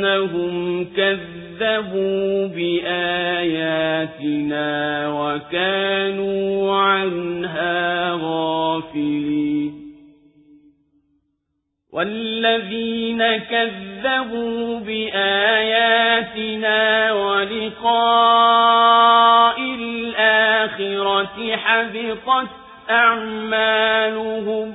بأنهم كذبوا بآياتنا وكانوا عنها غافلين والذين كذبوا بآياتنا ولقاء الآخرة حبطت أعمالهم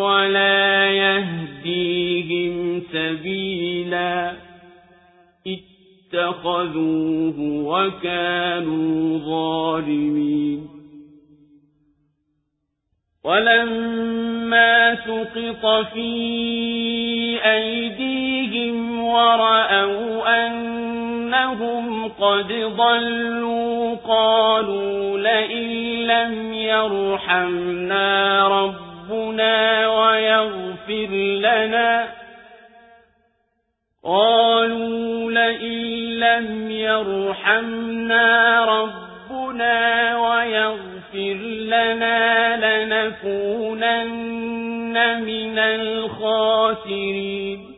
ولا يهديهم سبيلا اتخذوه وكانوا ظالمين ولما سقط في أيديهم ورأوا أنهم قد ضلوا قالوا لئن لم يرحمنا ربنا ويغفر لنا. قالوا لئن لم يرحمنا ربنا ويغفر لنا لنكونن من الخاسرين.